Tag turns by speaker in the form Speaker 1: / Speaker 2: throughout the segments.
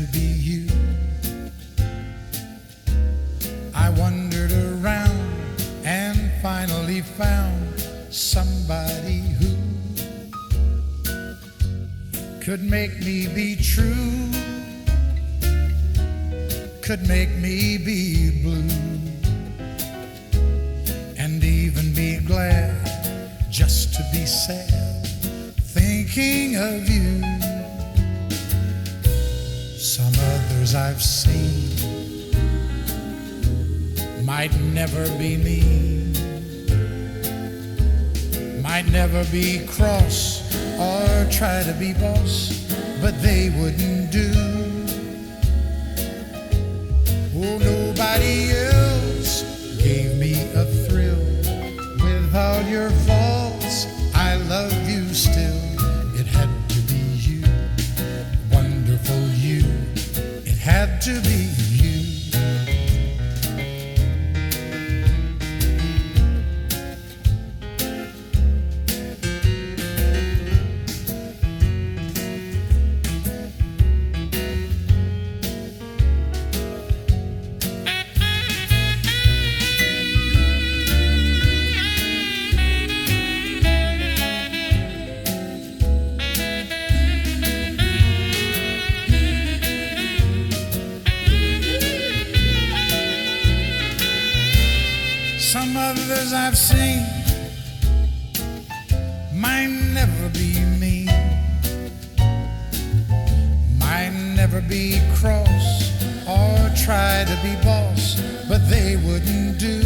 Speaker 1: to be you. I wandered around and finally found somebody who could make me be true, could make me be blue, and even be glad just to be sad thinking of you. Others I've seen might never be me, might never be cross or try to be boss, but they wouldn't do. Oh, nobody else gave me a thrill without your faults. To be Some others I've seen might never be me, might never be cross or try to be boss, but they wouldn't do.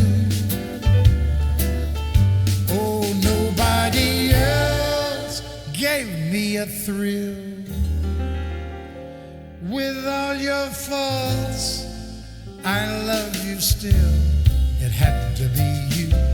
Speaker 1: Oh, nobody else gave me a thrill. With all your faults, I love you still. It had to be you,